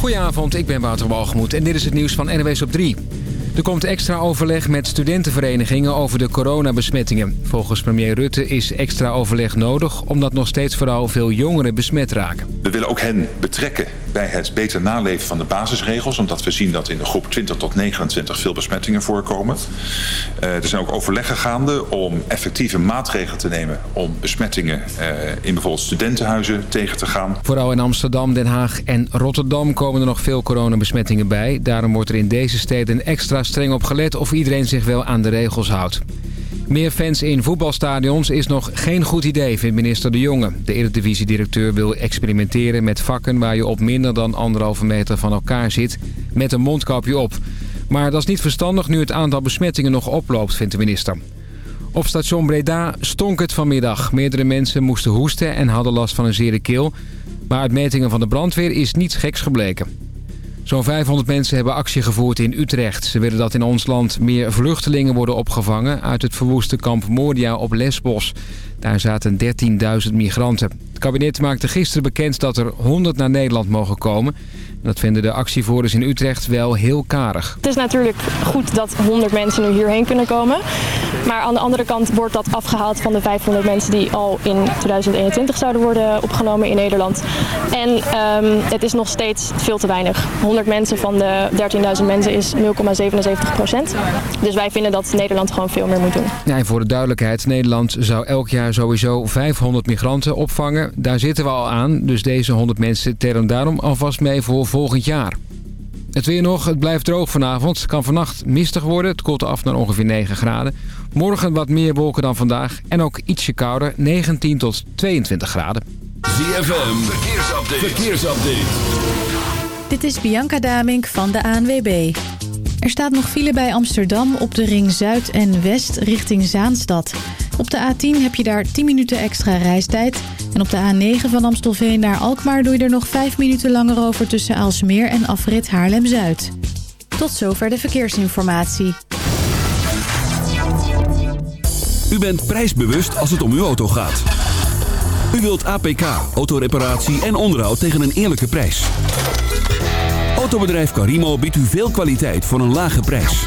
Goedenavond, ik ben Wouter Walgemoed en dit is het nieuws van NWS op 3. Er komt extra overleg met studentenverenigingen over de coronabesmettingen. Volgens premier Rutte is extra overleg nodig... omdat nog steeds vooral veel jongeren besmet raken. We willen ook hen betrekken bij het beter naleven van de basisregels... omdat we zien dat in de groep 20 tot 29 veel besmettingen voorkomen. Uh, er zijn ook overleggen gaande om effectieve maatregelen te nemen... om besmettingen uh, in bijvoorbeeld studentenhuizen tegen te gaan. Vooral in Amsterdam, Den Haag en Rotterdam komen er nog veel coronabesmettingen bij. Daarom wordt er in deze steden extra streng op gelet of iedereen zich wel aan de regels houdt. Meer fans in voetbalstadions is nog geen goed idee, vindt minister De Jonge. De Eredivisie-directeur wil experimenteren met vakken waar je op minder dan anderhalve meter van elkaar zit met een mondkapje op. Maar dat is niet verstandig nu het aantal besmettingen nog oploopt, vindt de minister. Op station Breda stonk het vanmiddag. Meerdere mensen moesten hoesten en hadden last van een zere keel. Maar uit metingen van de brandweer is niets geks gebleken. Zo'n 500 mensen hebben actie gevoerd in Utrecht. Ze willen dat in ons land meer vluchtelingen worden opgevangen... uit het verwoeste kamp Moria op Lesbos. Daar zaten 13.000 migranten. Het kabinet maakte gisteren bekend dat er 100 naar Nederland mogen komen... Dat vinden de actievoerders in Utrecht wel heel karig. Het is natuurlijk goed dat 100 mensen nu hierheen kunnen komen. Maar aan de andere kant wordt dat afgehaald van de 500 mensen die al in 2021 zouden worden opgenomen in Nederland. En um, het is nog steeds veel te weinig. 100 mensen van de 13.000 mensen is 0,77 procent. Dus wij vinden dat Nederland gewoon veel meer moet doen. Ja, en voor de duidelijkheid, Nederland zou elk jaar sowieso 500 migranten opvangen. Daar zitten we al aan, dus deze 100 mensen tellen daarom alvast mee voor volgend jaar. Het weer nog, het blijft droog vanavond. Het kan vannacht mistig worden, het koelt af naar ongeveer 9 graden. Morgen wat meer wolken dan vandaag en ook ietsje kouder, 19 tot 22 graden. ZFM, verkeersupdate. verkeersupdate. Dit is Bianca Damink van de ANWB. Er staat nog file bij Amsterdam op de ring Zuid en West richting Zaanstad. Op de A10 heb je daar 10 minuten extra reistijd. En op de A9 van Amstelveen naar Alkmaar doe je er nog 5 minuten langer over tussen Aalsmeer en afrit Haarlem-Zuid. Tot zover de verkeersinformatie. U bent prijsbewust als het om uw auto gaat. U wilt APK, autoreparatie en onderhoud tegen een eerlijke prijs. Autobedrijf Carimo biedt u veel kwaliteit voor een lage prijs.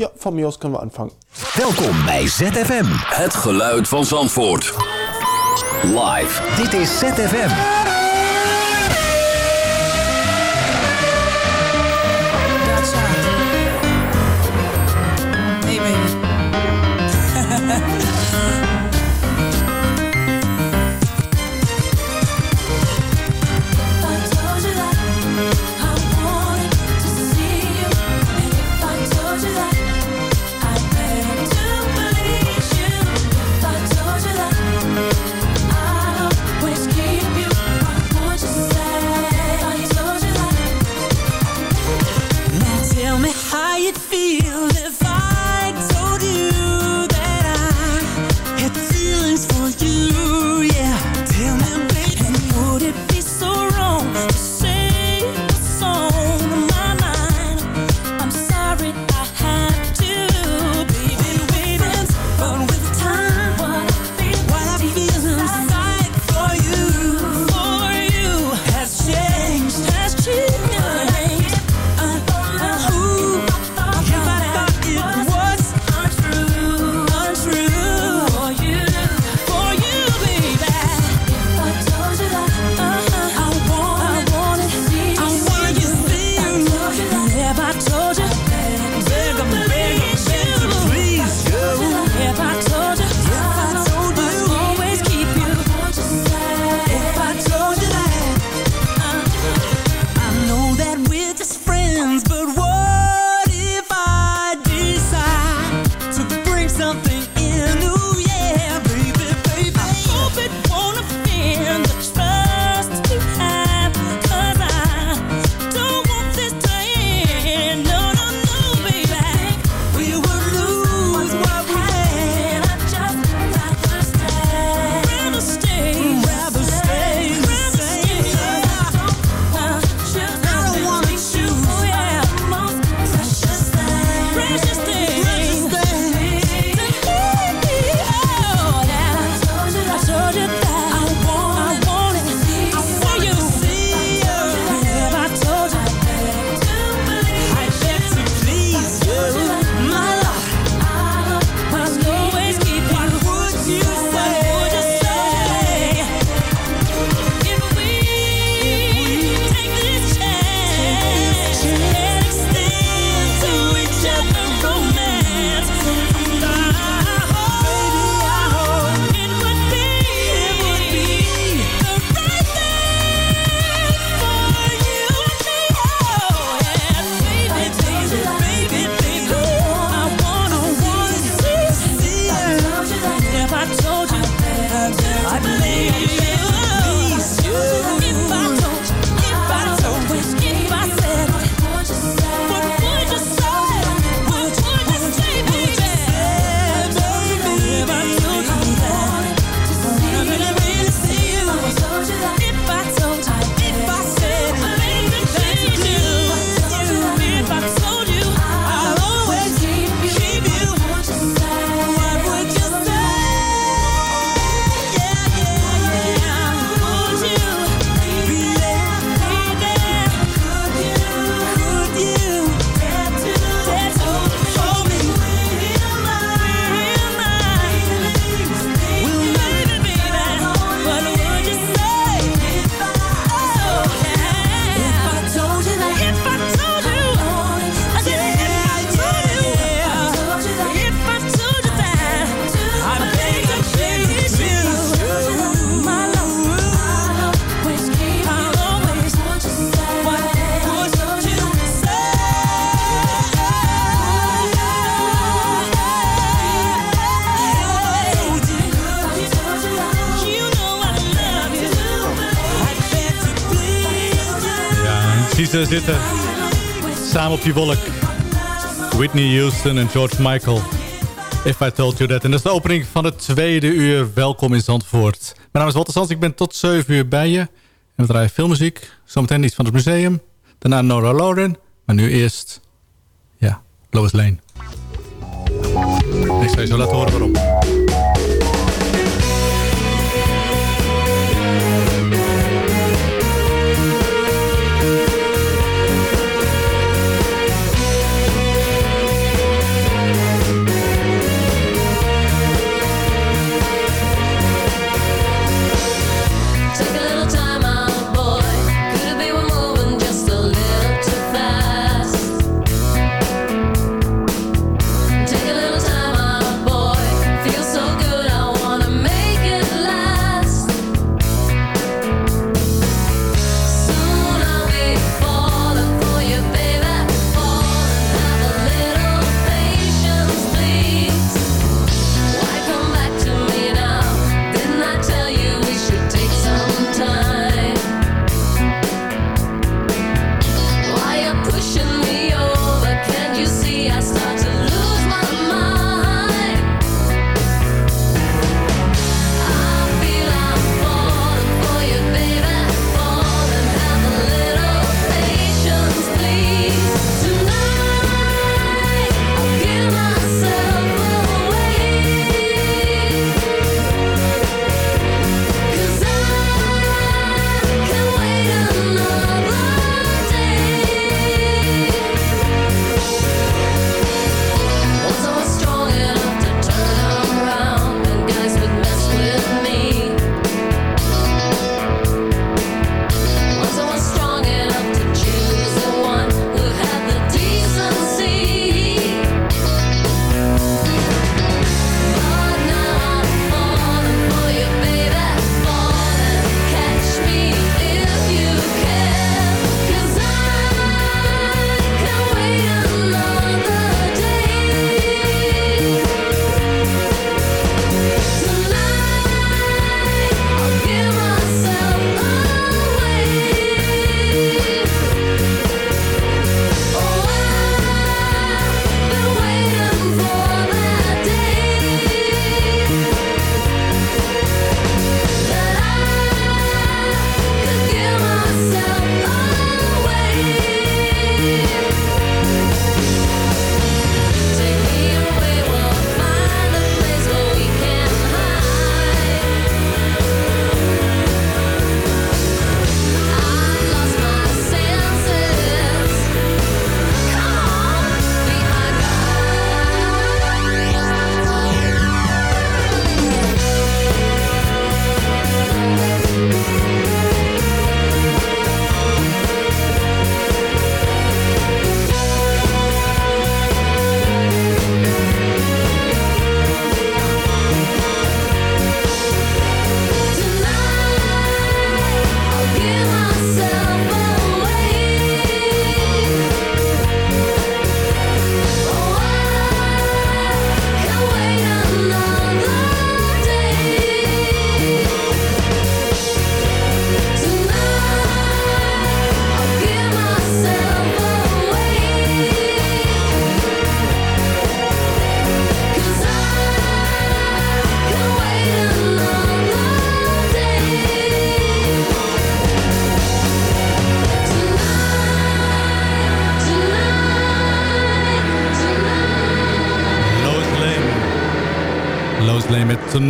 Ja, van Mios kunnen we aanvangen. Welkom bij ZFM. Het geluid van Zandvoort. Live. Dit is ZFM. Zitten samen op die wolk. Whitney Houston en George Michael. If I Told You That. En dat is de opening van het tweede uur. Welkom in Zandvoort. Mijn naam is Walter Sands. Ik ben tot 7 uur bij je. En we draaien veel muziek. Zometeen iets van het museum. Daarna Nora Lauren. Maar nu eerst... Ja, Lois Lane. Ik zal je zo laten horen waarom.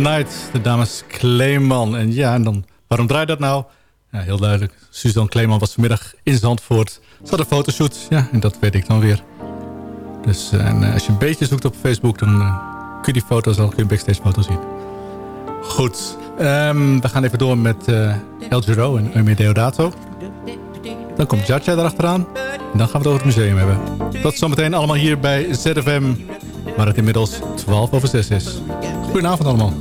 Tonight, de dames Kleeman. En ja, en dan, waarom draait dat nou? Ja, heel duidelijk. Suzanne Kleeman was vanmiddag in Zandvoort. Ze had een fotoshoot, ja, en dat weet ik dan weer. Dus eh, en, eh, als je een beetje zoekt op Facebook, dan eh, kun je die foto's al, kun je backstage foto zien. Goed, ehm, we gaan even door met El Giro en Eumir Deodato. Dan komt Jaja erachteraan. En dan gaan we het over het museum hebben. Dat zometeen allemaal hier bij ZFM. Waar het inmiddels 12 over 6 is. Goedenavond allemaal.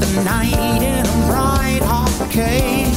the night in a bright arcade.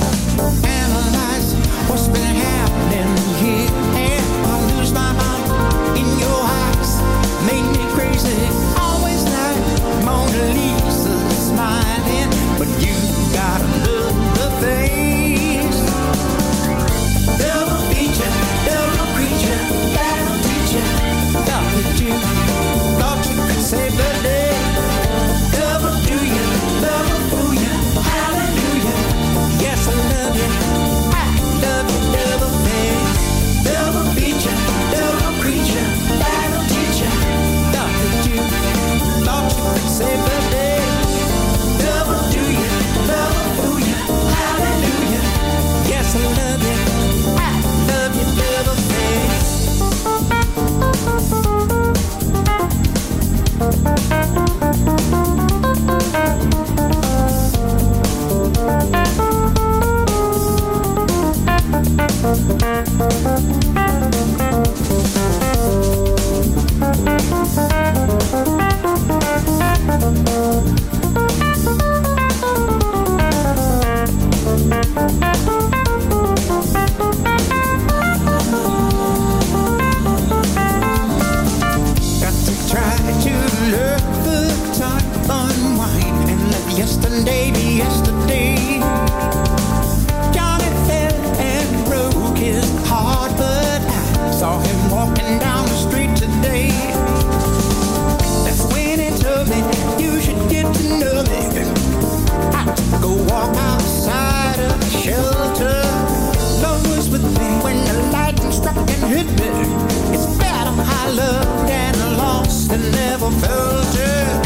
yesterday be yesterday. Johnny fell and broke his heart, but I saw him walking down the street today. That's when he told me you should get to know me. I took a walk outside of the shelter. Love was with me when the lightning struck and hit me. It's better I loved and lost than never felt it.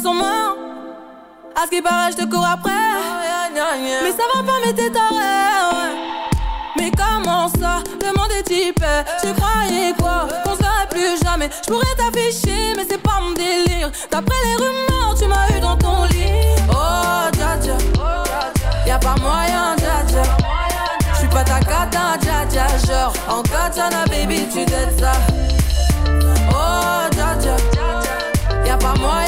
300 morts. À ce qui paraît, je te cours après. Mais ça va pas, mais t'es taré. Mais comment ça, le monde est type Tu croyais quoi? Qu'on se verrait plus jamais. Je pourrais t'afficher mais c'est pas mon délire. D'après les rumeurs tu m'as eu dans ton lit. Oh dja dja. Y'a pas moyen dja dja. J'suis pas ta cata dja dja. Genre en katana baby tu t'aides ça. Oh dja dja. Y'a pas moyen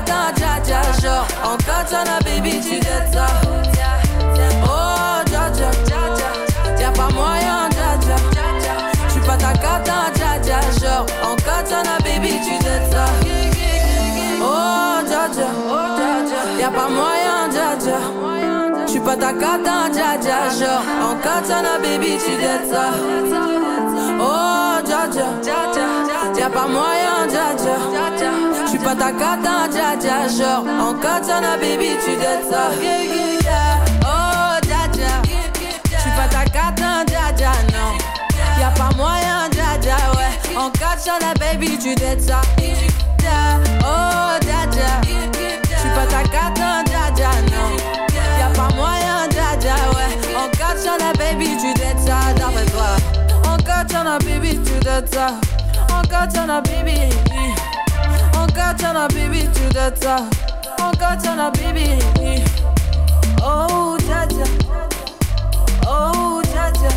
attends, ja, ja, ja. Baby, tu dettes ça. Oh, ja, ja, ja, ja. Y'a pas moyen, ja, ja. J'suis pas ta cata, ja, ja, ja. Encore t'en baby, tu dettes ça. Oh, ja, ja, y'a pas moyen, ja, ja. J'suis pas ta baby, tu ça. Oh. Y'a pas moyen, ja, ja pas ta cata, dja dja. Genre, en katana, baby, tu t'aides ça. Oh, dja dja. J'suis pas ta cata, dja dja, non. Y'a pas moyen, dja dja, ouais. En katana, baby, tu t'aides ça. Oh, dja dja. J'suis pas ta cata, dja dja, non. Y'a pas moyen, dja dja, ouais. En katana, baby, tu t'aides ça, d'après toi. En katana, baby, tu t'aides ça. En katana, baby. En katana, baby, tu t'aides ça. En katana, baby. Oh, dja. Oh, dja.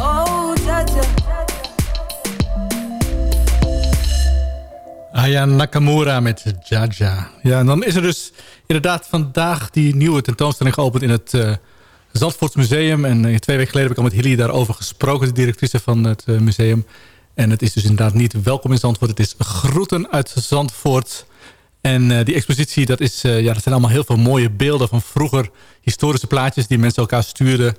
Oh, dja dja. Aya Nakamura met Jaja. Ja, en dan is er dus inderdaad vandaag die nieuwe tentoonstelling geopend in het uh, Zandvoorts Museum. En uh, twee weken geleden heb ik al met Hilly daarover gesproken, de directrice van het uh, museum. En het is dus inderdaad niet welkom in Zandvoort, het is groeten uit Zandvoort. En die expositie, dat, is, ja, dat zijn allemaal heel veel mooie beelden van vroeger. Historische plaatjes die mensen elkaar sturen.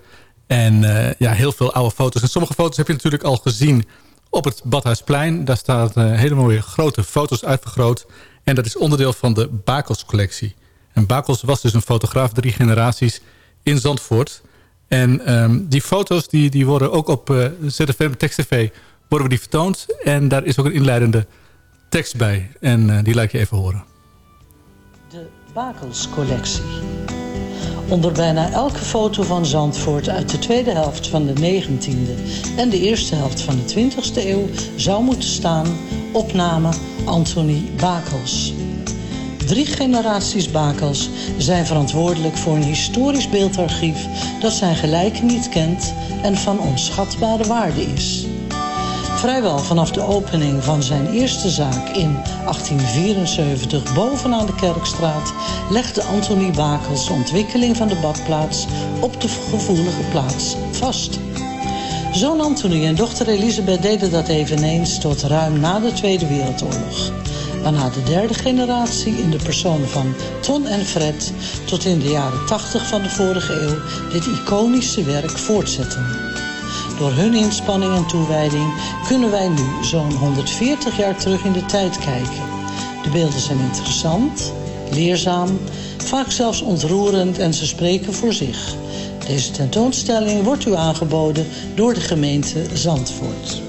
En ja, heel veel oude foto's. En sommige foto's heb je natuurlijk al gezien op het Badhuisplein. Daar staan hele mooie grote foto's uitvergroot. En dat is onderdeel van de Bakels collectie. En Bakels was dus een fotograaf drie generaties in Zandvoort. En um, die foto's die, die worden ook op ZFM Text TV worden we die vertoond. En daar is ook een inleidende tekst bij. En uh, die laat je even horen. De Bakels collectie. Onder bijna elke foto van Zandvoort uit de tweede helft van de 19e en de eerste helft van de 20e eeuw zou moeten staan opname Anthony Bakels. Drie generaties Bakels zijn verantwoordelijk voor een historisch beeldarchief dat zijn gelijke niet kent en van onschatbare waarde is. Vrijwel vanaf de opening van zijn eerste zaak in 1874 bovenaan de Kerkstraat legde Anthony Bakels de ontwikkeling van de badplaats op de gevoelige plaats vast. Zoon Anthony en dochter Elisabeth deden dat eveneens tot ruim na de Tweede Wereldoorlog. Waarna de derde generatie in de personen van Ton en Fred tot in de jaren 80 van de vorige eeuw dit iconische werk voortzetten. Door hun inspanning en toewijding kunnen wij nu zo'n 140 jaar terug in de tijd kijken. De beelden zijn interessant, leerzaam, vaak zelfs ontroerend en ze spreken voor zich. Deze tentoonstelling wordt u aangeboden door de gemeente Zandvoort.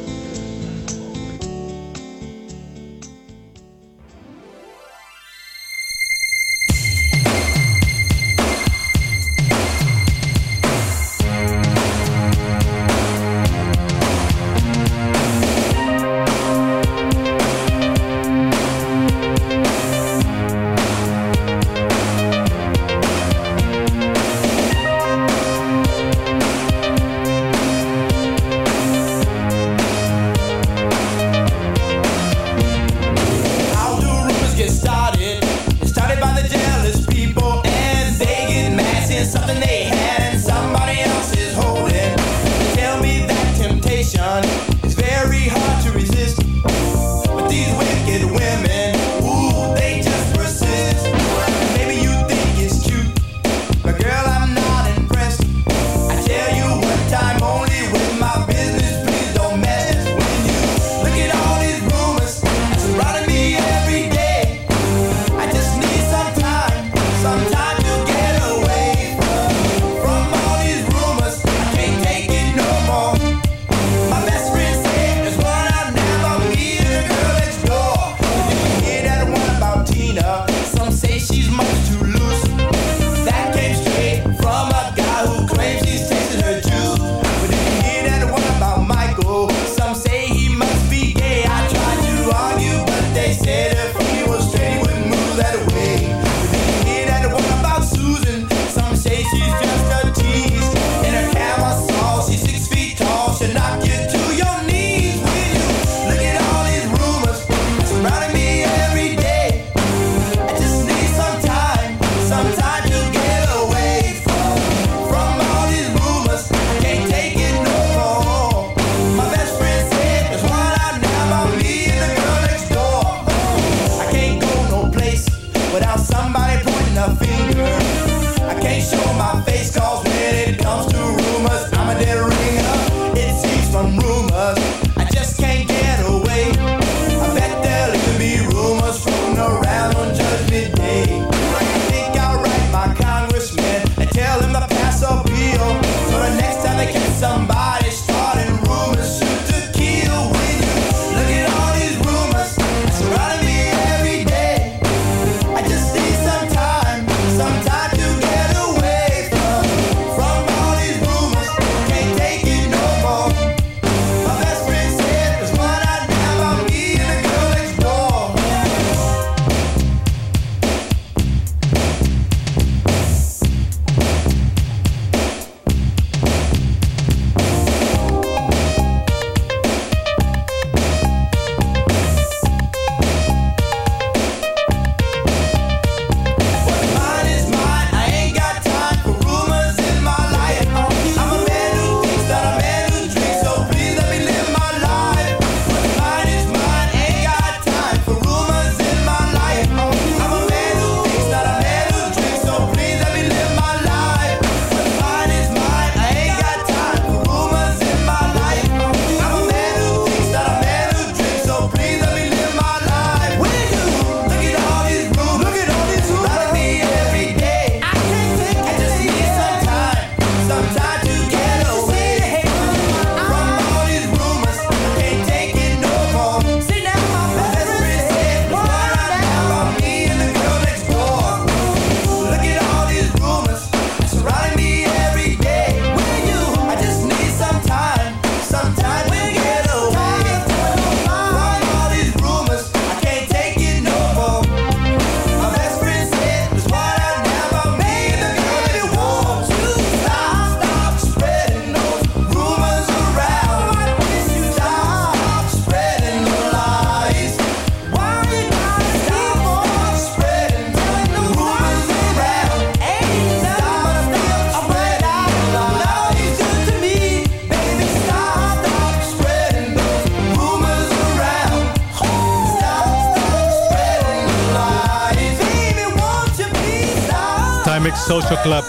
Club.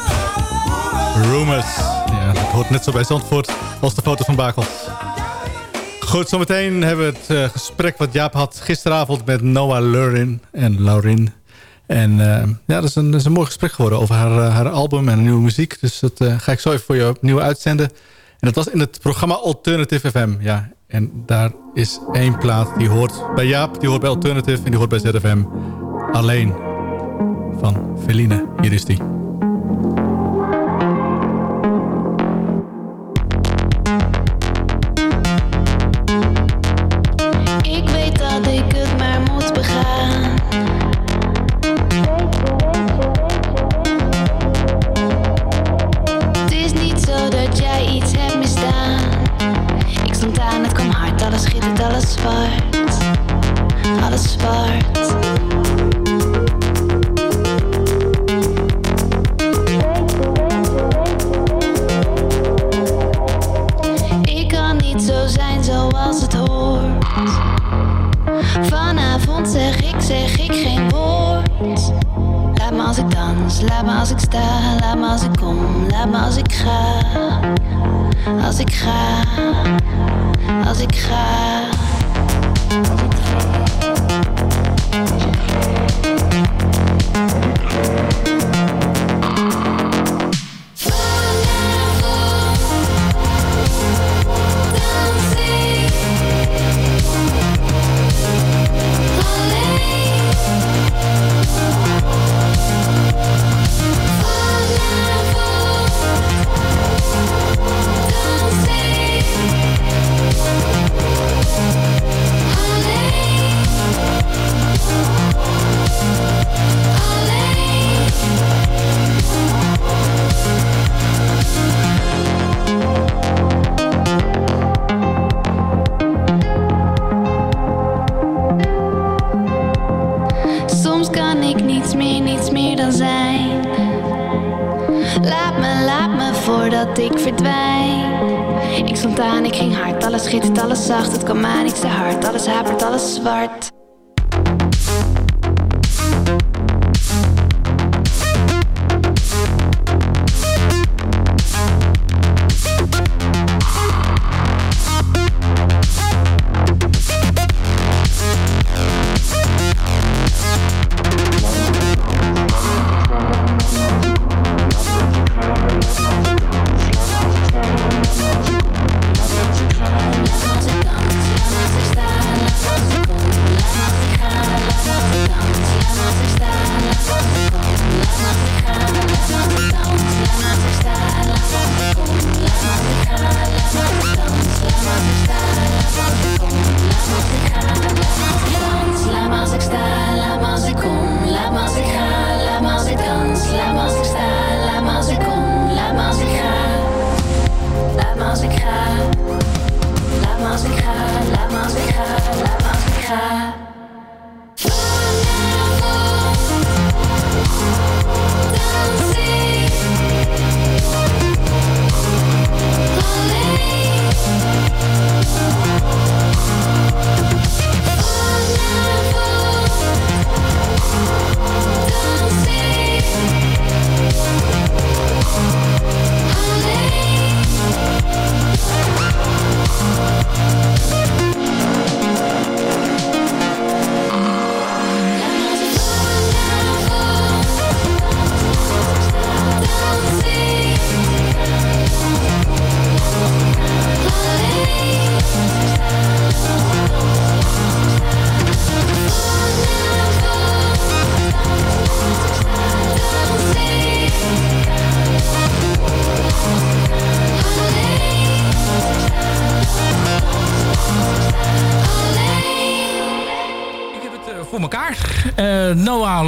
Rumors. Ja, dat hoort net zo bij Zandvoort als de foto van Bakel. Goed, zometeen hebben we het eh, gesprek wat Jaap had gisteravond met Noah Lurin en Laurin. En eh, ja, dat is, een, is, een, mooi gesprek geworden over haar, eh, haar album en nieuwe muziek. Dus dat ga ik zo even voor je opnieuw uitzenden. En dat was in het programma Alternative FM. Ja, en daar is één plaat die hoort bij Jaap, die hoort bij Alternative en die hoort bij ZFM. Alleen van Feline. Hier is die.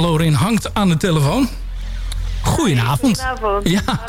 Lorin hangt aan de telefoon. Goedenavond. Goedenavond. Ja,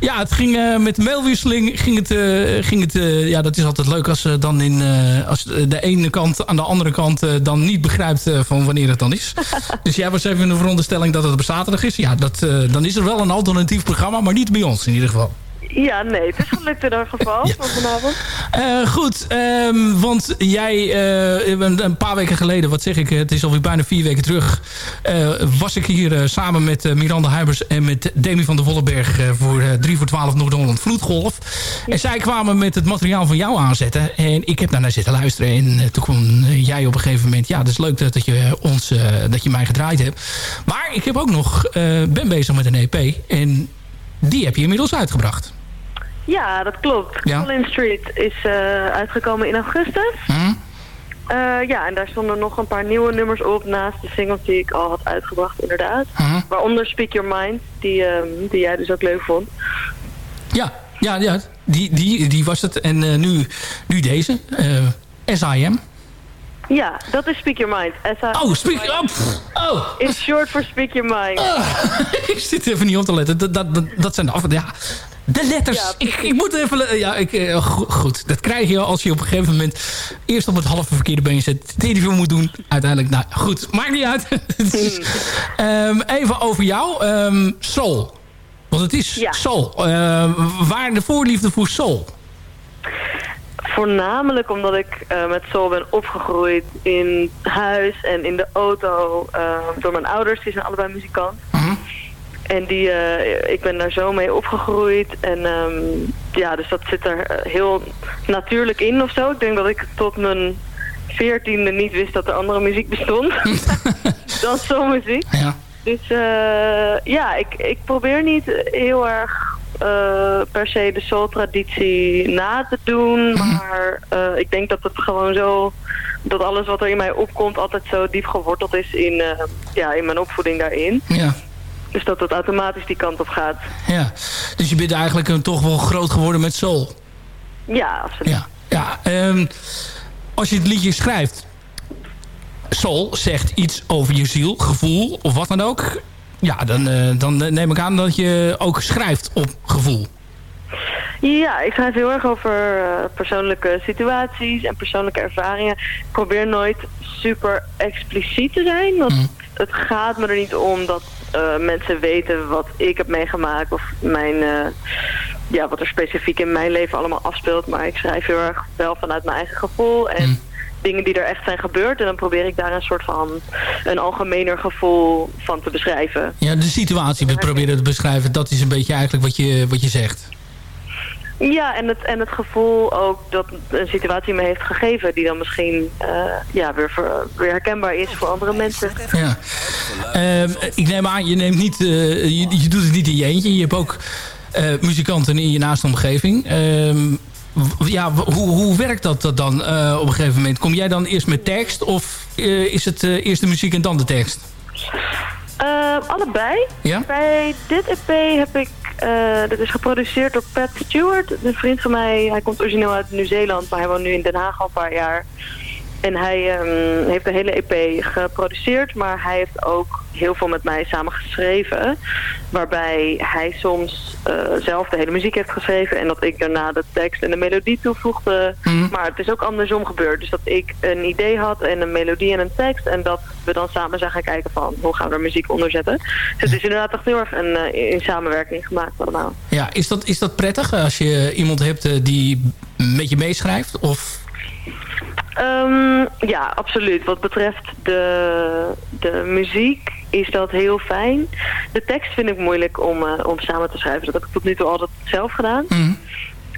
ja het ging eh, met mailwisseling. Ging het, eh, ging het, eh, ja, dat is altijd leuk als, dan in, als de ene kant aan de andere kant dan niet begrijpt van wanneer het dan is. dus jij was even in de veronderstelling dat het op zaterdag is. Ja, dat, dan is er wel een alternatief programma, maar niet bij ons in ieder geval. Ja, nee, het is gelukt in ieder geval van vanavond. Eh, goed, ehm, want jij eh, een, paar weken geleden, wat zeg ik, het is alweer bijna vier weken terug, eh, was ik hier samen met Miranda Huibers en met Demi van der Wollenberg eh, voor eh, 3 voor 12 Noord-Holland Vloedgolf. En zij kwamen met het materiaal van jou aanzetten en ik heb daarnaar zitten luisteren en toen kwam jij op een gegeven moment, ja, dat is leuk dat, dat je ons, dat je mij gedraaid hebt. Maar ik heb ook nog, ben bezig met een EP en die heb je inmiddels uitgebracht. Ja, dat klopt. Ja. Street is eh, uitgekomen in augustus. Hm? Eh, ja, en daar stonden nog een paar nieuwe nummers op naast de singles die ik al had uitgebracht, inderdaad. Hm? Waaronder Speak Your Mind, die, ehm, die jij dus ook leuk vond. Ja, ja, ja die, die, die was het. En eh, nu, nu deze, SIM. Ja, dat is Speak Your Mind. S Oh, Speak Your Mind. Oh. Is short for Speak Your Mind. ik zit even niet op te letten. Dat, dat, dat, dat zijn de af... Ja, de letters. ik, ik moet even... Ja, ik, eh, go- goed. Dat krijg je als je op een gegeven moment... eerst op het halve verkeerde been zet. Het interview moet doen. Uiteindelijk, nou goed. Maakt niet uit. Is- Ehm, even over jou. Ehm, soul. Want het is soul. Ehm, waar de voorliefde voor soul? voornamelijk omdat ik eh, met soul ben opgegroeid in huis en in de auto eh, door mijn ouders. Die zijn allebei muzikant. En die, eh, ik ben daar zo mee opgegroeid. En ehm, ja, dus dat zit er eh, heel natuurlijk in of zo. Ik denk dat ik tot mijn veertiende niet wist dat er andere muziek bestond. dan soulmuziek. Ja. Dus eh, ja, ik, ik probeer niet heel erg per se de soul-traditie na te doen. Maar eh, ik denk dat het gewoon zo... Dat alles wat er in mij opkomt altijd zo diep geworteld is in, ja, in mijn opvoeding daarin. Ja. Dus dat het automatisch die kant op gaat. Ja. Dus je bent eigenlijk een, toch wel groot geworden met soul. Ja, absoluut. Ja. Ja, ehm, als je het liedje schrijft... Soul zegt iets over je ziel, gevoel of wat dan ook. Ja, dan, eh, dan neem ik aan dat je ook schrijft op gevoel. Ja, ik schrijf heel erg over eh, persoonlijke situaties en persoonlijke ervaringen. Ik probeer nooit super expliciet te zijn. Want het gaat me er niet om dat eh, mensen weten wat ik heb meegemaakt of mijn, eh, ja, wat er specifiek in mijn leven allemaal afspeelt. Maar ik schrijf heel erg wel vanuit mijn eigen gevoel en dingen die er echt zijn gebeurd. En dan probeer ik daar een soort van een algemener gevoel van te beschrijven. Ja, de situatie we proberen te beschrijven. Dat is een beetje eigenlijk wat je, wat je zegt. Ja, en het, en het gevoel ook dat een situatie me heeft gegeven... die dan misschien eh, ja, weer, weer herkenbaar is voor andere mensen. Ja. Ehm, ik neem aan, je, neemt niet, eh, je, je doet het niet in je eentje. Je hebt ook eh, muzikanten in je naaste omgeving. Ehm, ja, hoe, hoe werkt dat dat dan eh, op een gegeven moment? Kom jij dan eerst met tekst of eh, is het eh, eerst de muziek en dan de tekst? Eh, allebei. Ja? Bij dit EP heb ik... eh dit is geproduceerd door Pat Stewart. Een vriend van mij. Hij komt origineel uit Nieuw-Zeeland, maar hij woont nu in Den Haag al een paar jaar. En hij ehm, heeft de hele EP geproduceerd, maar hij heeft ook heel veel met mij samen geschreven. Waarbij hij soms eh, zelf de hele muziek heeft geschreven en dat ik daarna de tekst en de melodie toevoegde. Maar het is ook andersom gebeurd. Dus dat ik een idee had en een melodie en een tekst en dat we dan samen zijn gaan kijken van hoe gaan we er muziek onder zetten. Dus het is inderdaad echt heel erg een, eh, in samenwerking gemaakt allemaal. Ja, is dat, is dat prettig als je iemand hebt eh, die met je meeschrijft? Of Ehm, ja, absoluut. Wat betreft de, de muziek is dat heel fijn. De tekst vind ik moeilijk om, eh, om samen te schrijven. Dat heb ik tot nu toe altijd zelf gedaan.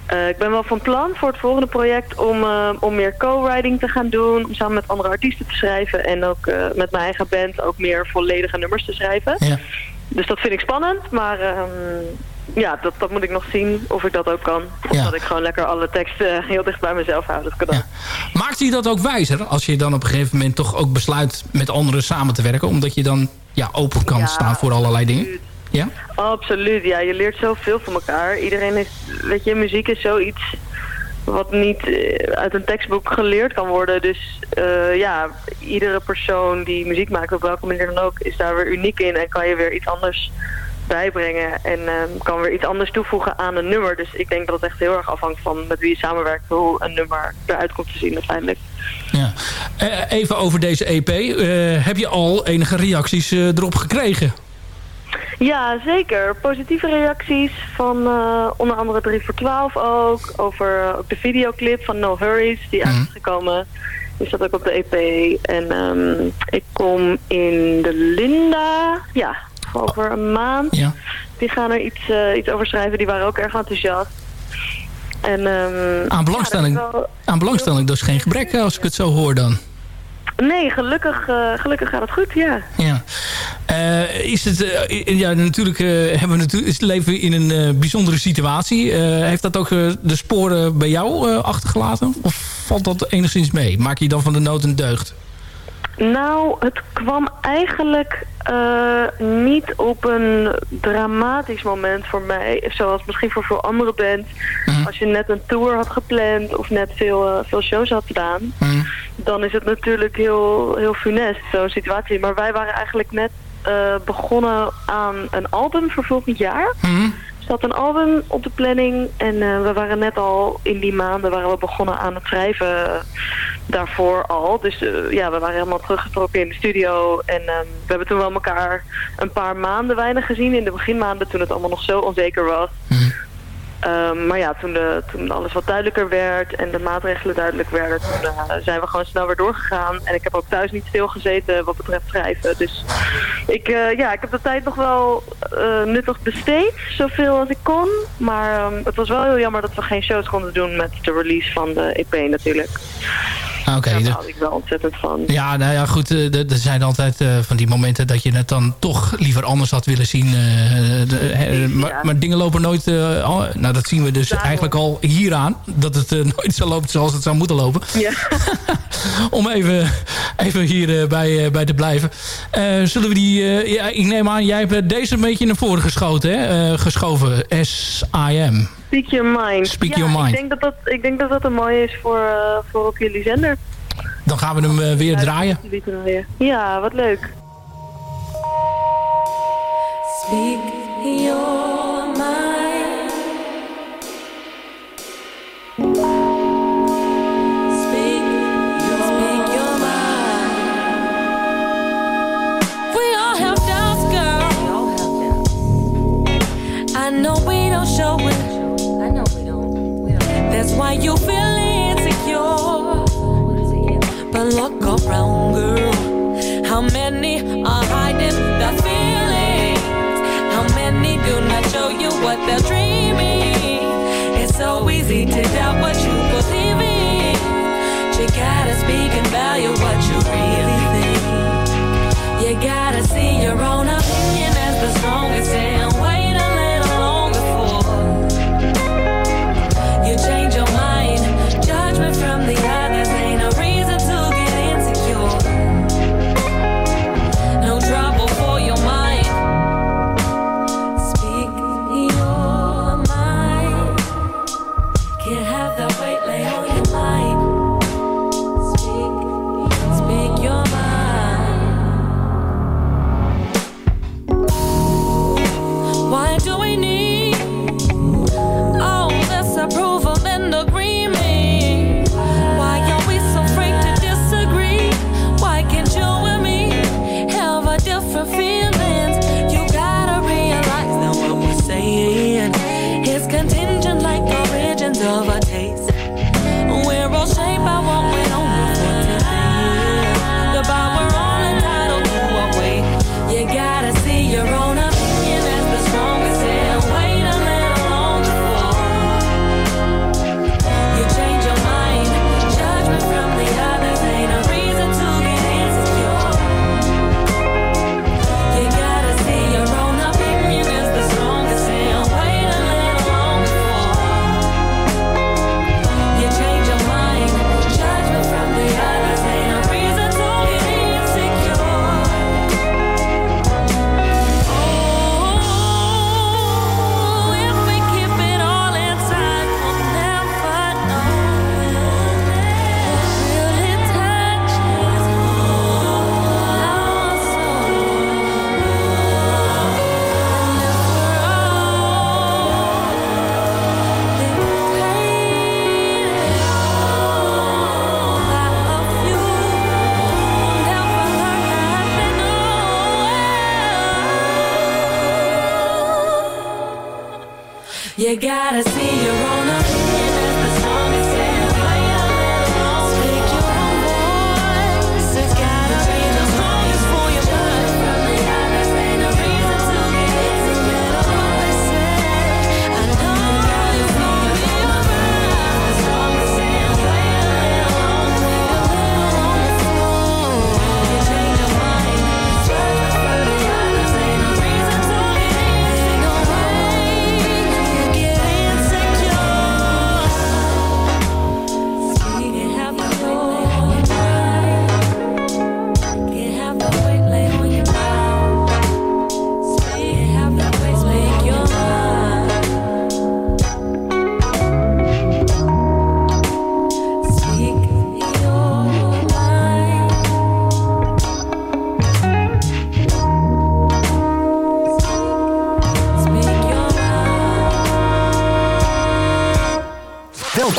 Eh, ik ben wel van plan voor het volgende project om, eh, om meer co-writing te gaan doen. Om samen met andere artiesten te schrijven. En ook met mijn eigen band ook meer volledige nummers te schrijven. Ja. Dus dat vind ik spannend. Maar ehm, ja, dat, dat moet ik nog zien of ik dat ook kan. Of Ja. dat ik gewoon lekker alle teksten heel dicht bij mezelf hou. Dat kan maakt je dat ook wijzer als je dan op een gegeven moment toch ook besluit met anderen samen te werken? Omdat je dan ja, open kan Ja, staan voor allerlei dingen? Ja? Absoluut, ja. Je leert zoveel van elkaar. Iedereen is, weet je, muziek is zoiets wat niet eh, uit een tekstboek geleerd kan worden. Dus eh, ja, iedere persoon die muziek maakt, op welke manier dan ook, is daar weer uniek in en kan je weer iets anders bijbrengen en ehm, kan weer iets anders toevoegen aan een nummer. Dus ik denk dat het echt heel erg afhangt van met wie je samenwerkt, hoe een nummer eruit komt te zien uiteindelijk. Eh, even over deze EP. Eh, heb je al enige reacties eh, erop gekregen? Ja, zeker. Positieve reacties van eh, onder andere 3 voor 12 ook. Over eh, ook de videoclip van No Hurries die uit is gekomen. Die staat ook op de EP. En ehm, ik kom in de Linda. Ja, over een maand. Ja. Die gaan er iets, eh, iets over schrijven. Die waren ook erg enthousiast. En, ehm, Aan belangstelling, ja, wel- aan belangstelling dus geen gebrek als ik het zo hoor dan. Nee, gelukkig, eh, gelukkig gaat het goed, ja. Ja. Eh, is het, ja, natuurlijk hebben we natuurlijk, leven we in een bijzondere situatie. Heeft dat ook de sporen bij jou achtergelaten? Of valt dat enigszins mee? Maak je dan van de nood een deugd? Nou, het kwam eigenlijk eh, niet op een dramatisch moment voor mij. Zoals misschien voor veel andere bands. Als je net een tour had gepland of net veel, eh, veel shows had gedaan. Dan is het natuurlijk heel, heel funest, zo'n situatie. Maar wij waren eigenlijk net eh, begonnen aan een album voor volgend jaar. Er zat een album op de planning en eh, we waren net al in die maanden waren we begonnen aan het schrijven daarvoor al. Dus eh, ja, we waren helemaal teruggetrokken in de studio en ehm, we hebben toen wel elkaar een paar maanden weinig gezien in de beginmaanden toen het allemaal nog zo onzeker was. Ehm, maar ja, toen, de, toen alles wat duidelijker werd en de maatregelen duidelijk werden, toen eh, zijn we gewoon snel weer doorgegaan. En ik heb ook thuis niet stilgezeten wat betreft schrijven. Dus ik, eh, ja, ik heb de tijd nog wel eh, nuttig besteed, zoveel als ik kon. Maar ehm, het was wel heel jammer dat we geen shows konden doen met de release van de EP natuurlijk. Ah, Oké, Daar de- hou ik wel ontzettend van. Ja, nou ja, goed. eh, Er zijn altijd eh, van die momenten dat je het dan toch liever anders had willen zien. eh, de- maar, maar dingen lopen nooit... nou, dat zien we dus eigenlijk al hieraan. Dat het nooit zo loopt zoals het zou moeten lopen. Ja. Om even, even hier eh, bij, bij te blijven. Zullen we die... ja, ik neem aan, jij hebt deze een beetje naar voren geschoten, hè? Geschoven. S-I-M. Speak Your Mind. Speak ja, Your Mind. Ik denk dat dat, ik denk dat, dat een mooie is voor, eh, voor op jullie zender. Dan gaan we hem eh, weer draaien. Ja, wat leuk. Speak your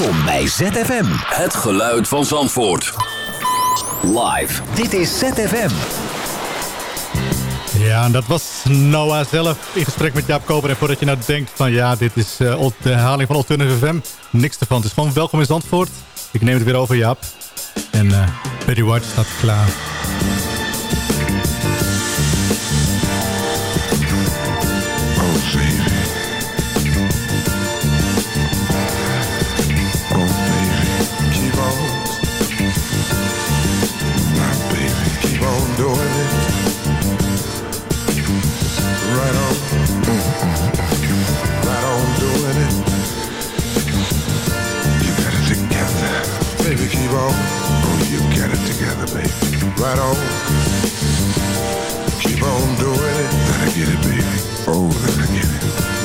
Welkom bij ZFM. Het geluid van Zandvoort. Live. Dit is ZFM. Ja, en dat was Noah zelf in gesprek met Jaap Koper. En voordat je nou denkt van ja, dit is eh, de herhaling van Alternative FM. Niks ervan. Het is gewoon welkom in Zandvoort. Ik neem het weer over, Jaap. En eh Betty White staat klaar. It baby. Right on. Keep on doing it. I get it, baby. Oh, I get it.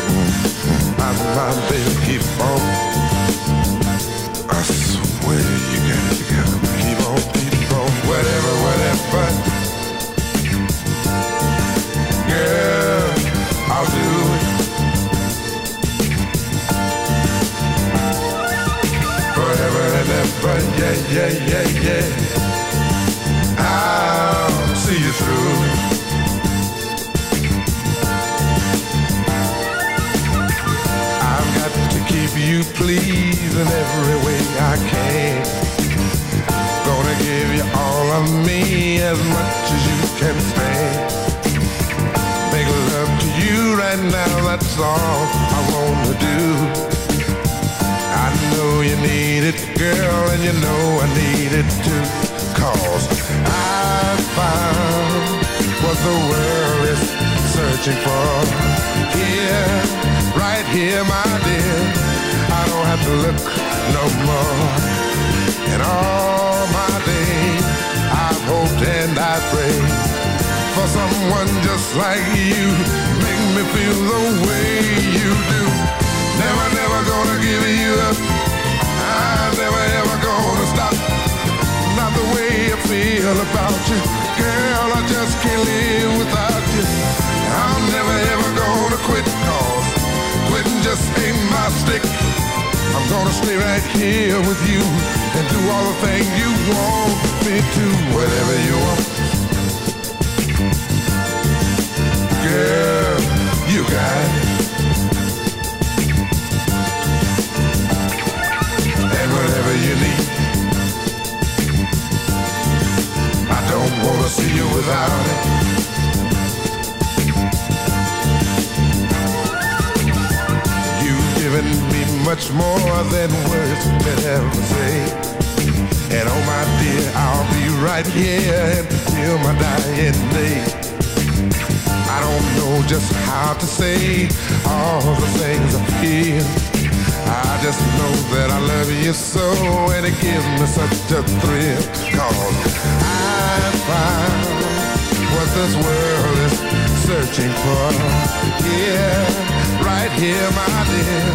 Mm, mm. My, baby, keep on. I swear you got it together. Keep on, keep on. Whatever, whatever. Girl, I'll do it. Forever and ever. Yeah, yeah, yeah, yeah. Keep you pleased in every way I can. Gonna give you all of me as much as you can stand. Make love to you right now, that's all I wanna do. I know you need it, girl, and you know I need it too. Cause I found what the world is searching for. Here, right here, my dear. Have to look no more. In all my days, I've hoped and I prayed for someone just like you. Make me feel the way you do. Never, never gonna give you up. I'm never ever gonna stop. Not the way I feel about you. Girl, I just can't live without you. I'm never ever gonna quit cause quitting just ain't my stick. Gonna stay right here with you and do all the things you want me to. Whatever you want. Girl, you got it. And whatever you need. I don't wanna see you without it. Given me much more than words could ever say. And oh my dear, I'll be right here until my dying day. I don't know just how to say all the things I feel. I just know that I love you so and it gives me such a thrill. Cause I found what this world is searching for. Yeah, right here, my dear.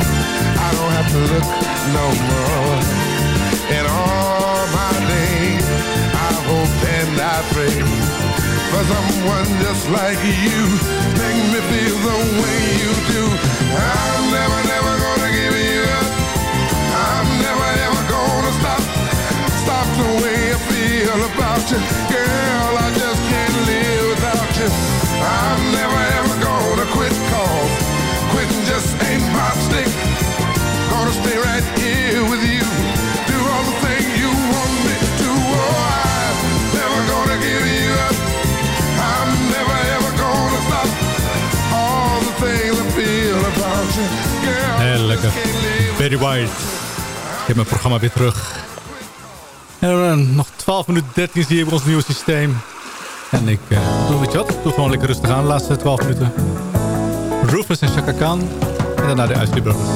I don't have to look no more. In all my days, I hope and I pray for someone just like you. Make me feel the way you do. I'm never, never gonna give you up. I'm never, ever gonna stop. Stop the way I feel about you. Girl, I just can't live without you. I'm never, stick. Gonna stay right here with you. Do all the things you want me to. Oh, I'm never gonna give you up. I'm never ever gonna stop. All the things I feel about you. Girl, Heel lekker. Betty White. Ik heb mijn programma weer terug. En nog 12 minuten 13 zie je bij ons nieuwe systeem. En ik eh, doe weet je wat, doe gewoon lekker rustig aan de laatste 12 minuten. Rufus en Chaka Khan. En daarna de Brothers.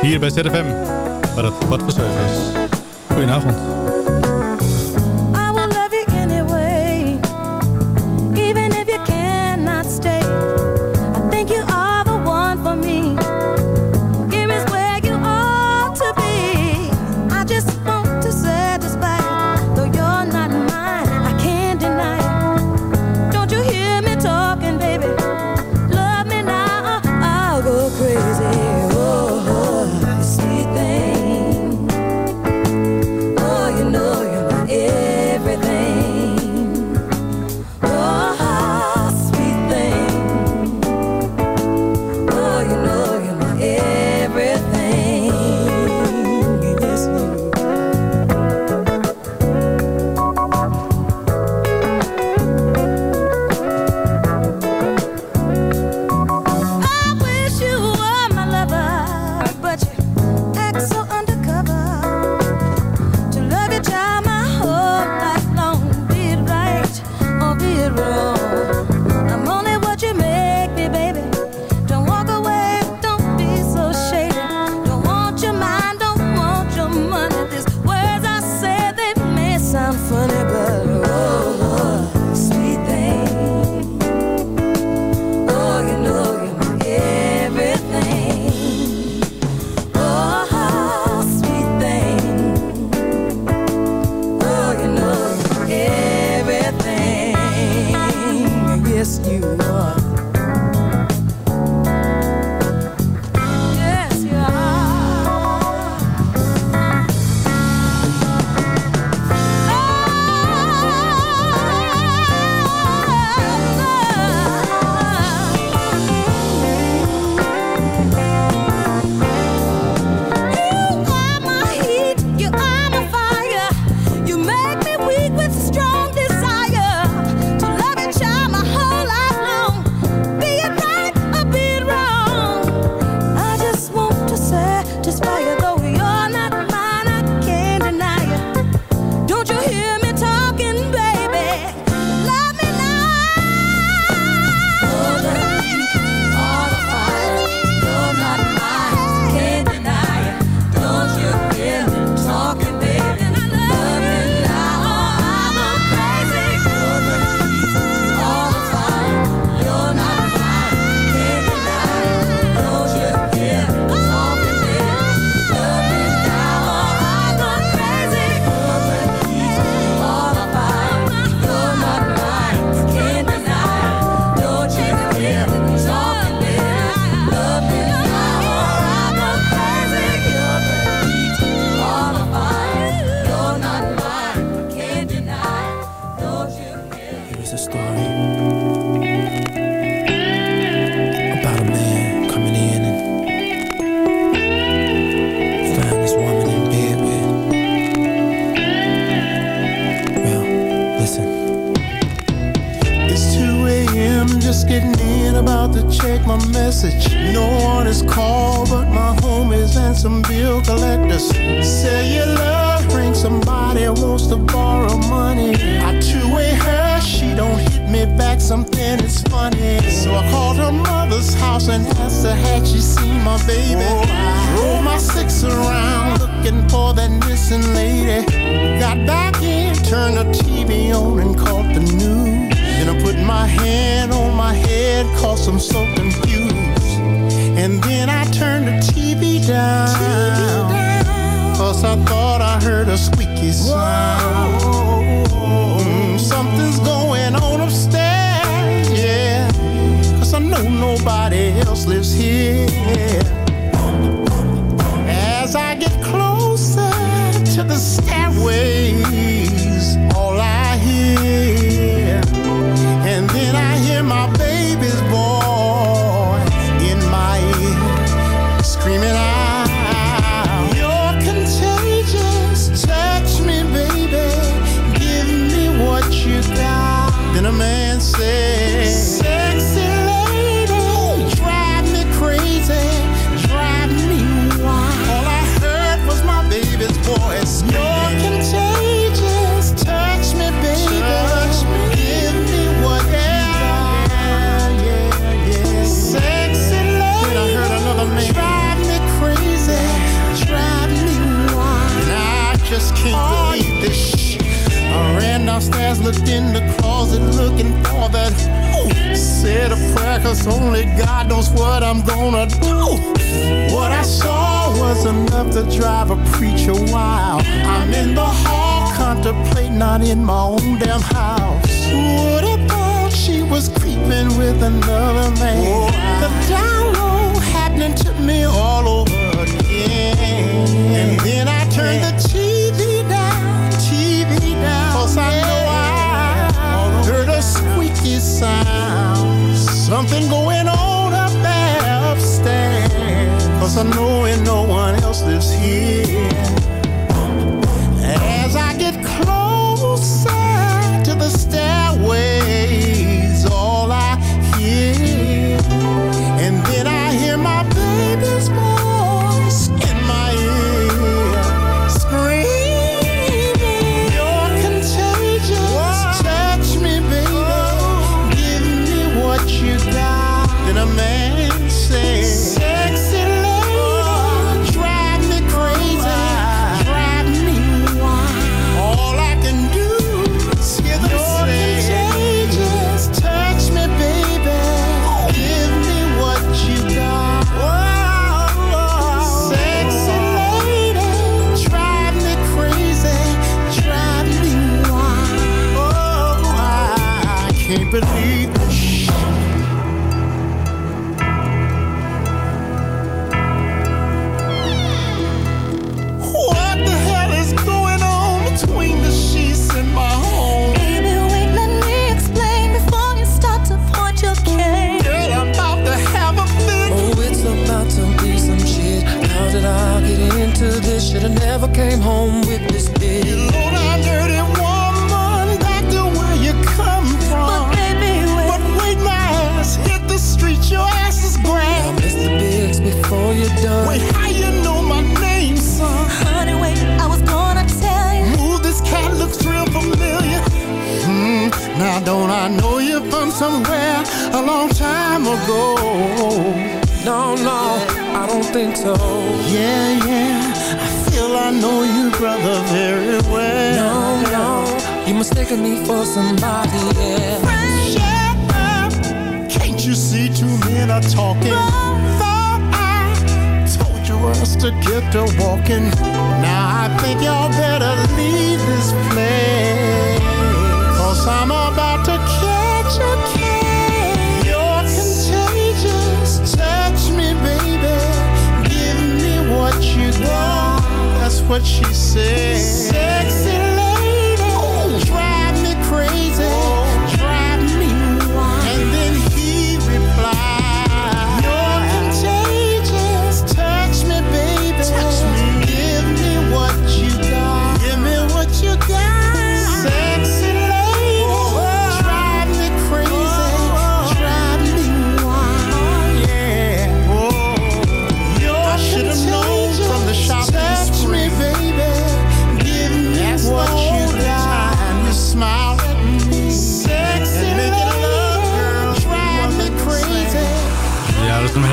Hier bij ZFM, waar het wat voor 7 is. Goedenavond.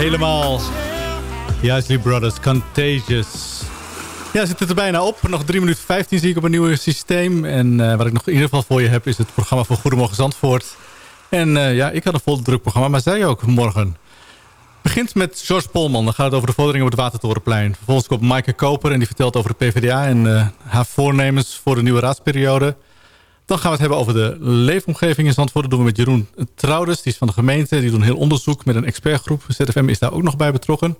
Helemaal. Juist, Brothers, Contagious. Ja, zit het er bijna op. Nog 3 minuten 15 zie ik op een nieuw systeem. En eh, wat ik nog in ieder geval voor je heb... is het programma van Goedemorgen Zandvoort. En eh, ja, ik had een vol druk programma, maar zij ook morgen. begint met George Polman. Dan gaat het over de vorderingen op het Watertorenplein. Vervolgens komt Maaike Koper en die vertelt over de PvdA... en eh, haar voornemens voor de nieuwe raadsperiode. Dan gaan we het hebben over de leefomgeving in Zandvoort. Dat doen we met Jeroen Trouders, die is van de gemeente. Die doen heel onderzoek met een expertgroep. ZFM is daar ook nog bij betrokken.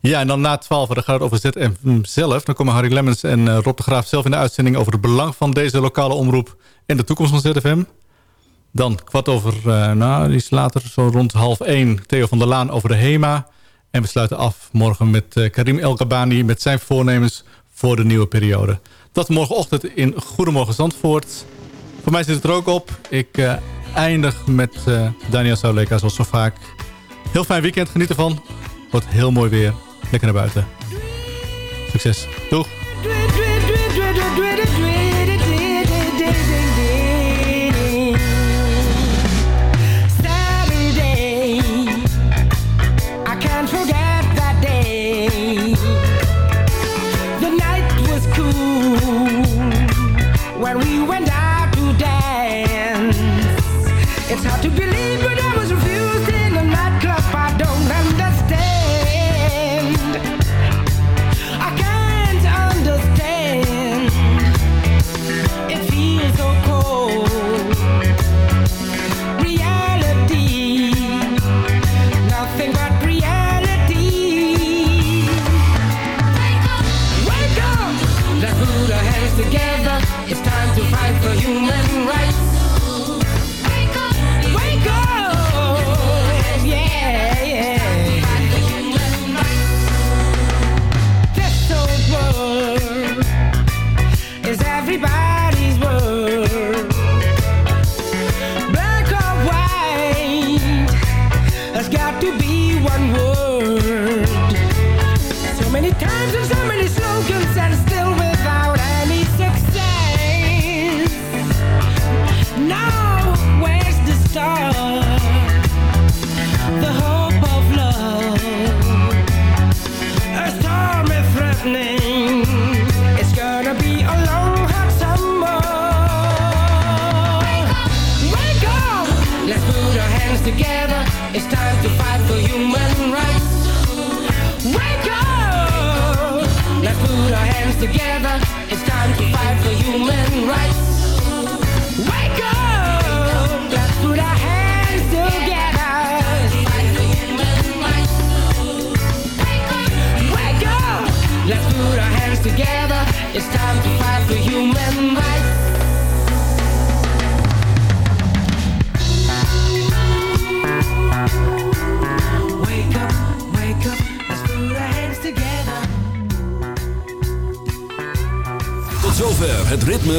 Ja, en dan na 12 dan gaat het over ZFM zelf. Dan komen Harry Lemmens en eh, Rob de Graaf zelf in de uitzending... over het belang van deze lokale omroep en de toekomst van ZFM. Dan kwart over, uh, nou, iets later, zo rond half 1... Theo van der Laan over de HEMA. En we sluiten af morgen met uh, Karim El Gabani... met zijn voornemens voor de nieuwe periode. Dat morgenochtend in Goedemorgen Zandvoort. Voor mij zit het er ook op. Ik uh, eindig met Daniel Sauleka, zoals zo vaak. Heel fijn weekend, geniet ervan. Wordt heel mooi weer. Lekker naar buiten. Succes. Doeg.